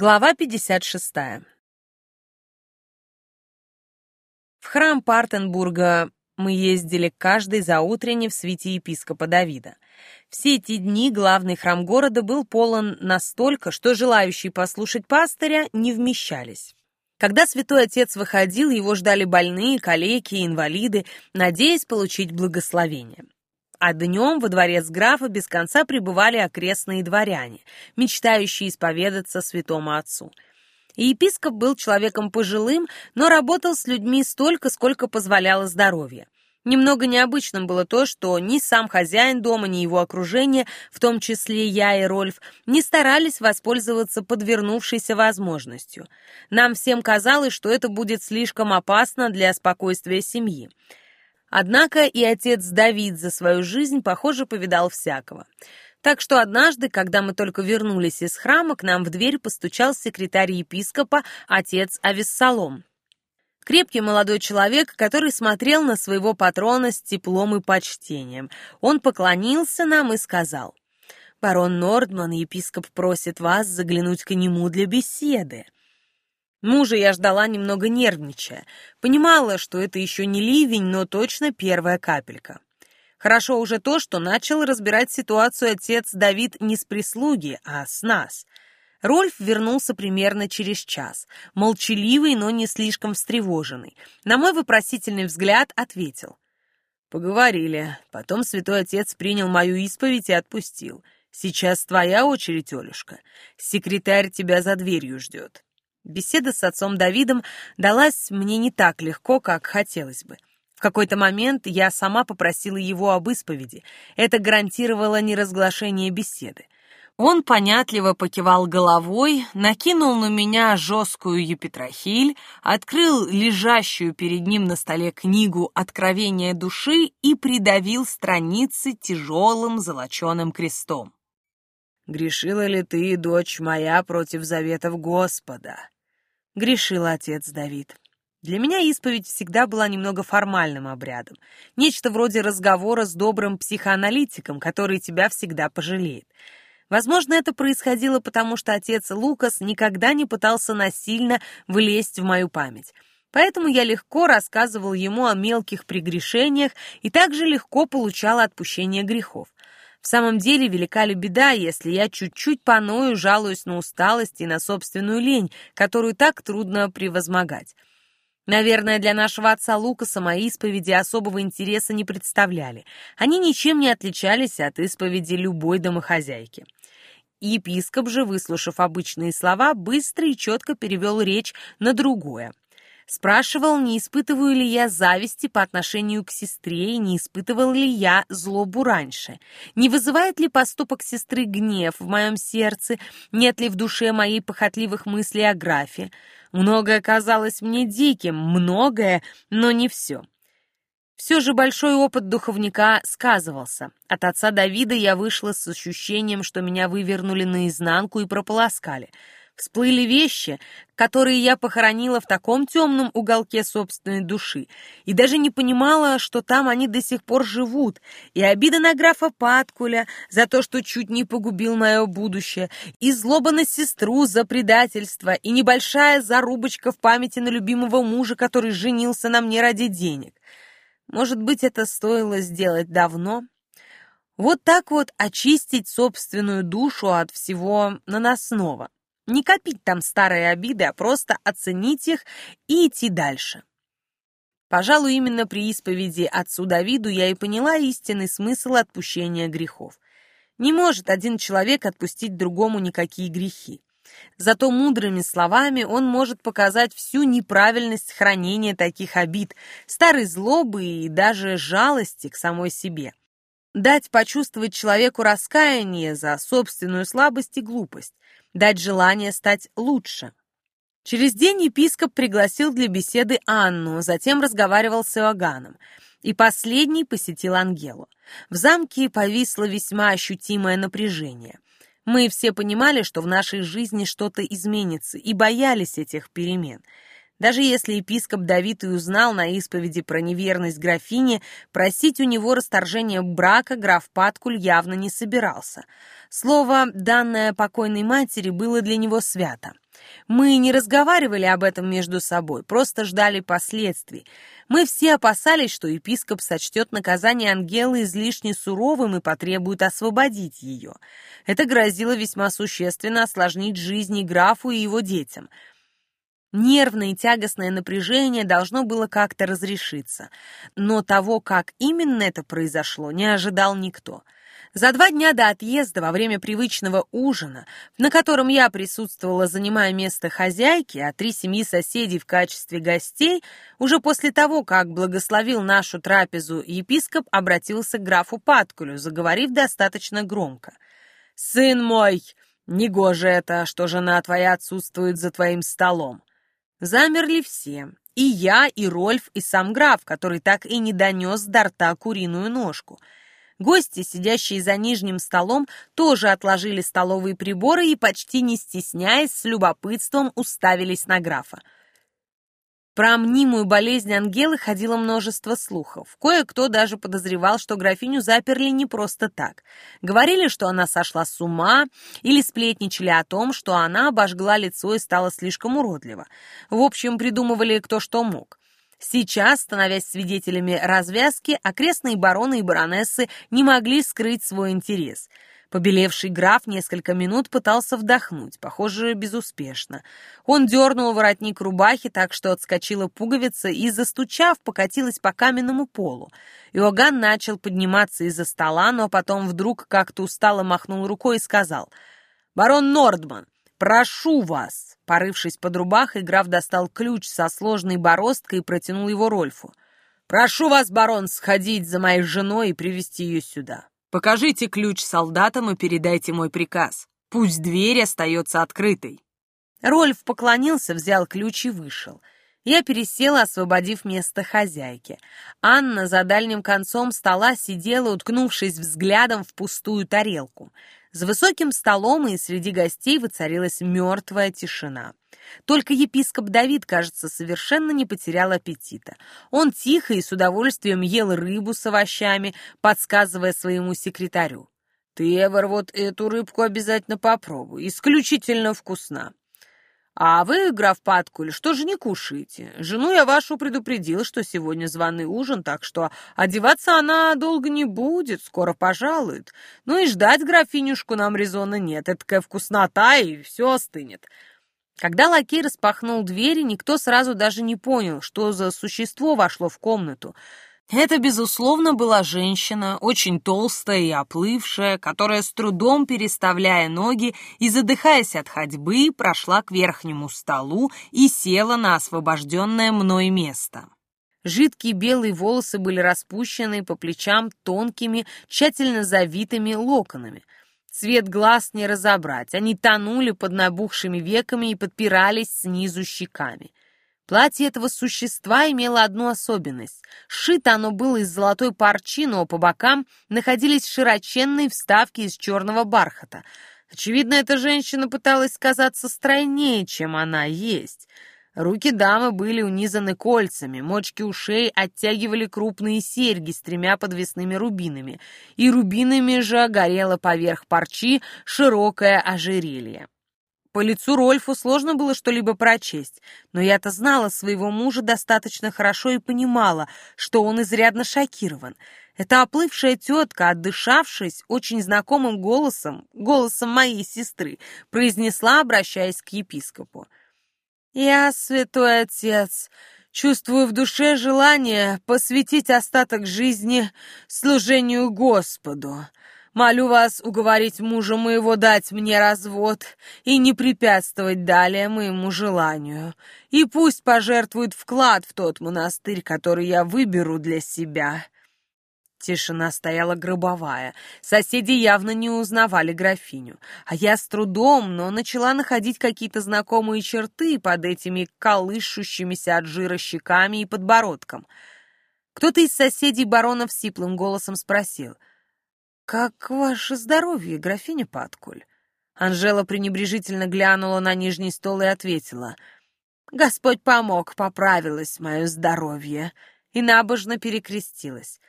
Глава 56. В храм Партенбурга мы ездили каждый за утренне в свете епископа Давида. Все эти дни главный храм города был полон настолько, что желающие послушать пастыря не вмещались. Когда святой отец выходил, его ждали больные, калеки инвалиды, надеясь получить благословение а днем во дворец графа без конца пребывали окрестные дворяне, мечтающие исповедаться святому отцу. И епископ был человеком пожилым, но работал с людьми столько, сколько позволяло здоровье. Немного необычным было то, что ни сам хозяин дома, ни его окружение, в том числе я и Рольф, не старались воспользоваться подвернувшейся возможностью. Нам всем казалось, что это будет слишком опасно для спокойствия семьи. Однако и отец Давид за свою жизнь, похоже, повидал всякого. Так что однажды, когда мы только вернулись из храма, к нам в дверь постучал секретарь епископа, отец Авессалом. Крепкий молодой человек, который смотрел на своего патрона с теплом и почтением. Он поклонился нам и сказал, «Барон Нордман, епископ просит вас заглянуть к нему для беседы». Мужа я ждала немного нервничая. Понимала, что это еще не ливень, но точно первая капелька. Хорошо уже то, что начал разбирать ситуацию отец Давид не с прислуги, а с нас. Рольф вернулся примерно через час, молчаливый, но не слишком встревоженный. На мой вопросительный взгляд ответил. «Поговорили. Потом святой отец принял мою исповедь и отпустил. Сейчас твоя очередь, Олюшка. Секретарь тебя за дверью ждет». Беседа с отцом Давидом далась мне не так легко, как хотелось бы. В какой-то момент я сама попросила его об исповеди. Это гарантировало неразглашение беседы. Он понятливо покивал головой, накинул на меня жесткую епитрахиль, открыл лежащую перед ним на столе книгу «Откровение души» и придавил страницы тяжелым золоченым крестом. «Грешила ли ты, дочь моя, против заветов Господа?» Грешил отец Давид. Для меня исповедь всегда была немного формальным обрядом. Нечто вроде разговора с добрым психоаналитиком, который тебя всегда пожалеет. Возможно, это происходило потому, что отец Лукас никогда не пытался насильно влезть в мою память. Поэтому я легко рассказывал ему о мелких прегрешениях и также легко получал отпущение грехов. В самом деле, велика ли беда, если я чуть-чуть поною жалуюсь на усталость и на собственную лень, которую так трудно превозмогать. Наверное, для нашего отца Лукаса мои исповеди особого интереса не представляли. Они ничем не отличались от исповеди любой домохозяйки. Епископ же, выслушав обычные слова, быстро и четко перевел речь на другое — Спрашивал, не испытываю ли я зависти по отношению к сестре и не испытывал ли я злобу раньше. Не вызывает ли поступок сестры гнев в моем сердце, нет ли в душе моей похотливых мыслей о графе. Многое казалось мне диким, многое, но не все. Все же большой опыт духовника сказывался. От отца Давида я вышла с ощущением, что меня вывернули наизнанку и прополоскали — Всплыли вещи, которые я похоронила в таком темном уголке собственной души, и даже не понимала, что там они до сих пор живут, и обида на графа Паткуля за то, что чуть не погубил мое будущее, и злоба на сестру за предательство, и небольшая зарубочка в памяти на любимого мужа, который женился на мне ради денег. Может быть, это стоило сделать давно? Вот так вот очистить собственную душу от всего наносного. Не копить там старые обиды, а просто оценить их и идти дальше. Пожалуй, именно при исповеди отцу Давиду я и поняла истинный смысл отпущения грехов. Не может один человек отпустить другому никакие грехи. Зато мудрыми словами он может показать всю неправильность хранения таких обид, старой злобы и даже жалости к самой себе. Дать почувствовать человеку раскаяние за собственную слабость и глупость дать желание стать лучше. Через день епископ пригласил для беседы Анну, затем разговаривал с Иоганном, и последний посетил Ангелу. В замке повисло весьма ощутимое напряжение. Мы все понимали, что в нашей жизни что-то изменится, и боялись этих перемен — даже если епископ Давид и узнал на исповеди про неверность графини, просить у него расторжения брака граф Паткуль явно не собирался. Слово, данное покойной матери, было для него свято. Мы не разговаривали об этом между собой, просто ждали последствий. Мы все опасались, что епископ сочтет наказание Ангелы излишне суровым и потребует освободить ее. Это грозило весьма существенно осложнить жизни графу и его детям. Нервное и тягостное напряжение должно было как-то разрешиться, но того, как именно это произошло, не ожидал никто — за два дня до отъезда, во время привычного ужина, на котором я присутствовала, занимая место хозяйки, а три семьи соседей в качестве гостей, уже после того, как благословил нашу трапезу, епископ обратился к графу Паткулю, заговорив достаточно громко. «Сын мой, негоже это, что жена твоя отсутствует за твоим столом». Замерли все, и я, и Рольф, и сам граф, который так и не донес до рта куриную ножку — Гости, сидящие за нижним столом, тоже отложили столовые приборы и, почти не стесняясь, с любопытством уставились на графа. Про мнимую болезнь Ангелы ходило множество слухов. Кое-кто даже подозревал, что графиню заперли не просто так. Говорили, что она сошла с ума, или сплетничали о том, что она обожгла лицо и стала слишком уродлива. В общем, придумывали кто что мог. Сейчас, становясь свидетелями развязки, окрестные бароны и баронессы не могли скрыть свой интерес. Побелевший граф несколько минут пытался вдохнуть, похоже, безуспешно. Он дернул воротник рубахи так, что отскочила пуговица и, застучав, покатилась по каменному полу. Иоганн начал подниматься из-за стола, но потом вдруг как-то устало махнул рукой и сказал «Барон Нордман, прошу вас!» Порывшись под рубахой, граф достал ключ со сложной бороздкой и протянул его Рольфу. «Прошу вас, барон, сходить за моей женой и привести ее сюда. Покажите ключ солдатам и передайте мой приказ. Пусть дверь остается открытой». Рольф поклонился, взял ключ и вышел. Я пересела, освободив место хозяйки. Анна за дальним концом стола сидела, уткнувшись взглядом в пустую тарелку. За высоким столом и среди гостей воцарилась мертвая тишина. Только епископ Давид, кажется, совершенно не потерял аппетита. Он тихо и с удовольствием ел рыбу с овощами, подсказывая своему секретарю. «Ты, Эвер, вот эту рыбку обязательно попробуй, исключительно вкусна. А вы, граф Паткуль, что же не кушаете? Жену я вашу предупредил, что сегодня званый ужин, так что одеваться она долго не будет, скоро пожалует. Ну и ждать графинюшку нам резона нет, это такая вкуснота, и все остынет. Когда лакей распахнул двери, никто сразу даже не понял, что за существо вошло в комнату. Это, безусловно, была женщина, очень толстая и оплывшая, которая с трудом переставляя ноги и задыхаясь от ходьбы, прошла к верхнему столу и села на освобожденное мной место. Жидкие белые волосы были распущены по плечам тонкими, тщательно завитыми локонами. Цвет глаз не разобрать, они тонули под набухшими веками и подпирались снизу щеками. Платье этого существа имело одну особенность. Сшито оно было из золотой парчи, но по бокам находились широченные вставки из черного бархата. Очевидно, эта женщина пыталась казаться стройнее, чем она есть. Руки дамы были унизаны кольцами, мочки ушей оттягивали крупные серьги с тремя подвесными рубинами, и рубинами же горело поверх парчи широкое ожерелье. По лицу Рольфу сложно было что-либо прочесть, но я-то знала своего мужа достаточно хорошо и понимала, что он изрядно шокирован. Эта оплывшая тетка, отдышавшись очень знакомым голосом, голосом моей сестры, произнесла, обращаясь к епископу. «Я, святой отец, чувствую в душе желание посвятить остаток жизни служению Господу. Молю вас уговорить мужа моего дать мне развод и не препятствовать далее моему желанию. И пусть пожертвует вклад в тот монастырь, который я выберу для себя». Тишина стояла гробовая. Соседи явно не узнавали графиню. А я с трудом, но начала находить какие-то знакомые черты под этими колышущимися от жира щеками и подбородком. Кто-то из соседей баронов сиплым голосом спросил — «Как ваше здоровье, графиня Паткуль?» Анжела пренебрежительно глянула на нижний стол и ответила. «Господь помог, поправилось мое здоровье». И набожно перекрестилась.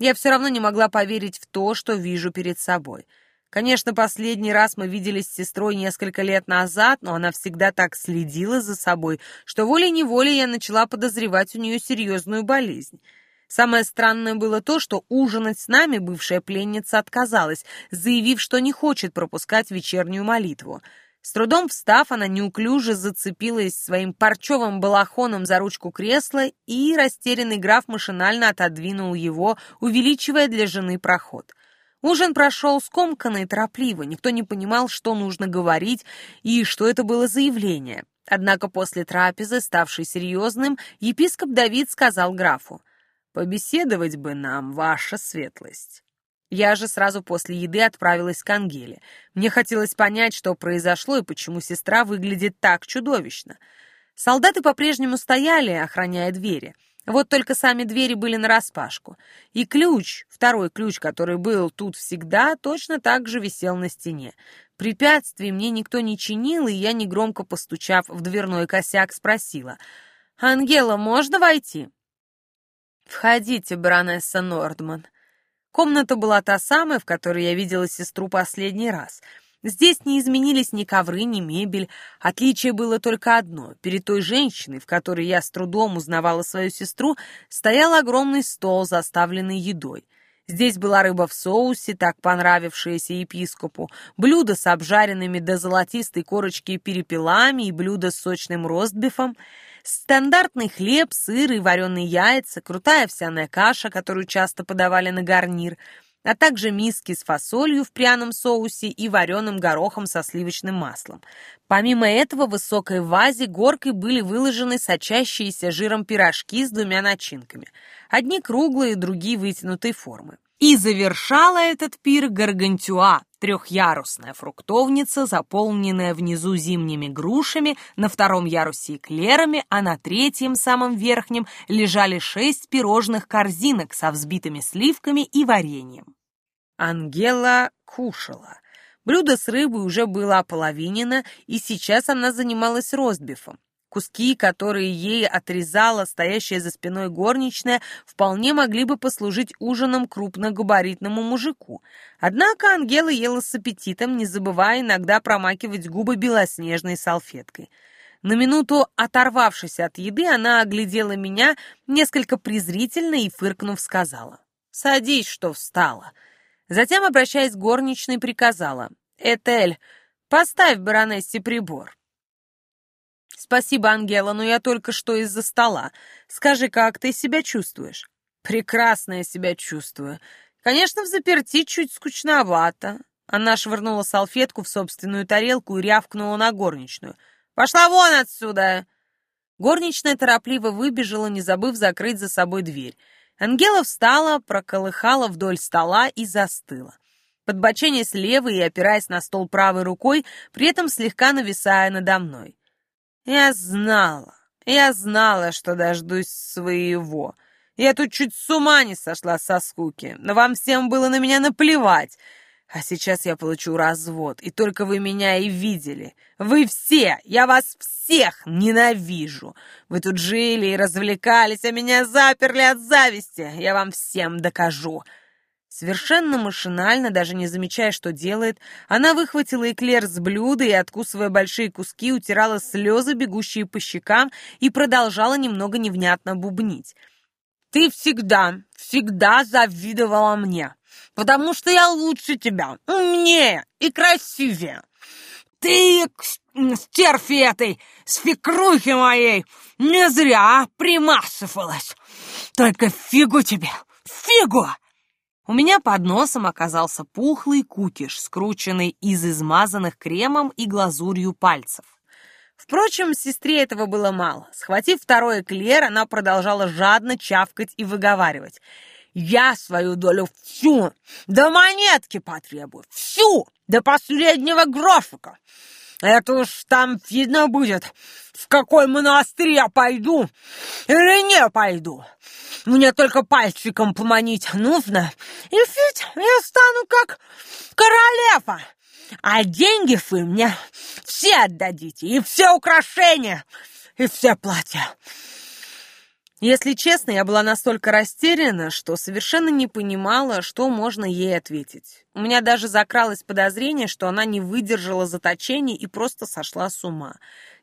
Я все равно не могла поверить в то, что вижу перед собой. Конечно, последний раз мы виделись с сестрой несколько лет назад, но она всегда так следила за собой, что волей-неволей я начала подозревать у нее серьезную болезнь. Самое странное было то, что ужинать с нами бывшая пленница отказалась, заявив, что не хочет пропускать вечернюю молитву. С трудом встав, она неуклюже зацепилась своим парчевым балахоном за ручку кресла, и растерянный граф машинально отодвинул его, увеличивая для жены проход. Ужин прошел скомканно и торопливо, никто не понимал, что нужно говорить и что это было за явление. Однако после трапезы, ставшей серьезным, епископ Давид сказал графу, «Побеседовать бы нам, ваша светлость». Я же сразу после еды отправилась к Ангеле. Мне хотелось понять, что произошло и почему сестра выглядит так чудовищно. Солдаты по-прежнему стояли, охраняя двери. Вот только сами двери были нараспашку. И ключ, второй ключ, который был тут всегда, точно так же висел на стене. Препятствий мне никто не чинил, и я, негромко постучав в дверной косяк, спросила. «Ангела, можно войти?» «Входите, баронесса Нордман». Комната была та самая, в которой я видела сестру последний раз — Здесь не изменились ни ковры, ни мебель. Отличие было только одно. Перед той женщиной, в которой я с трудом узнавала свою сестру, стоял огромный стол, заставленный едой. Здесь была рыба в соусе, так понравившаяся епископу, блюдо с обжаренными до золотистой корочки перепелами и блюдо с сочным ростбифом, стандартный хлеб, сыр и вареные яйца, крутая овсяная каша, которую часто подавали на гарнир — а также миски с фасолью в пряном соусе и вареным горохом со сливочным маслом. Помимо этого, в высокой вазе горкой были выложены сочащиеся жиром пирожки с двумя начинками. Одни круглые, другие вытянутой формы. И завершала этот пир гаргантюа, трехярусная фруктовница, заполненная внизу зимними грушами, на втором ярусе эклерами, а на третьем, самом верхнем, лежали шесть пирожных корзинок со взбитыми сливками и вареньем. Ангела кушала. Блюдо с рыбой уже было ополовинено, и сейчас она занималась ростбифом. Куски, которые ей отрезала стоящая за спиной горничная, вполне могли бы послужить ужином крупногабаритному мужику. Однако Ангела ела с аппетитом, не забывая иногда промакивать губы белоснежной салфеткой. На минуту оторвавшись от еды, она оглядела меня несколько презрительно и, фыркнув, сказала. «Садись, что встала». Затем, обращаясь к горничной, приказала. «Этель, поставь баронессе прибор». «Спасибо, Ангела, но я только что из-за стола. Скажи, как ты себя чувствуешь?» «Прекрасно я себя чувствую. Конечно, в заперти чуть скучновато». Она швырнула салфетку в собственную тарелку и рявкнула на горничную. «Пошла вон отсюда!» Горничная торопливо выбежала, не забыв закрыть за собой дверь. Ангела встала, проколыхала вдоль стола и застыла. Подбоченясь левой и опираясь на стол правой рукой, при этом слегка нависая надо мной. Я знала, я знала, что дождусь своего. Я тут чуть с ума не сошла со скуки, но вам всем было на меня наплевать. А сейчас я получу развод, и только вы меня и видели. Вы все, я вас всех ненавижу. Вы тут жили и развлекались, а меня заперли от зависти. Я вам всем докажу. Совершенно машинально, даже не замечая, что делает, она выхватила эклер с блюда и, откусывая большие куски, утирала слезы, бегущие по щекам, и продолжала немного невнятно бубнить. «Ты всегда, всегда завидовала мне, потому что я лучше тебя, умнее и красивее. Ты, стерфи этой, свекрухи моей, не зря примасывалась. Только фигу тебе, фигу!» У меня под носом оказался пухлый кукиш, скрученный из измазанных кремом и глазурью пальцев. Впрочем, сестре этого было мало. Схватив второй эклер, она продолжала жадно чавкать и выговаривать. «Я свою долю всю, до монетки потребую, всю, до последнего грошика. Это уж там видно будет, в какой монастырь я пойду или не пойду. Мне только пальчиком поманить нужно, и ведь я стану как королева. А деньги вы мне все отдадите, и все украшения, и все платья. Если честно, я была настолько растеряна, что совершенно не понимала, что можно ей ответить. У меня даже закралось подозрение, что она не выдержала заточения и просто сошла с ума.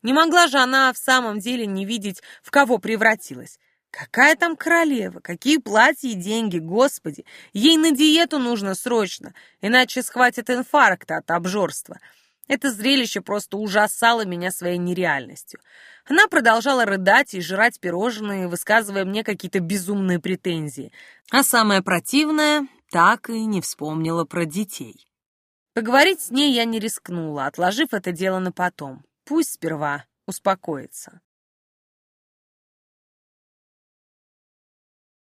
Не могла же она в самом деле не видеть, в кого превратилась. Какая там королева? Какие платья и деньги, господи! Ей на диету нужно срочно, иначе схватит инфаркта от обжорства. Это зрелище просто ужасало меня своей нереальностью. Она продолжала рыдать и жрать пирожные, высказывая мне какие-то безумные претензии. А самое противное, так и не вспомнила про детей. Поговорить с ней я не рискнула, отложив это дело на потом. Пусть сперва успокоится.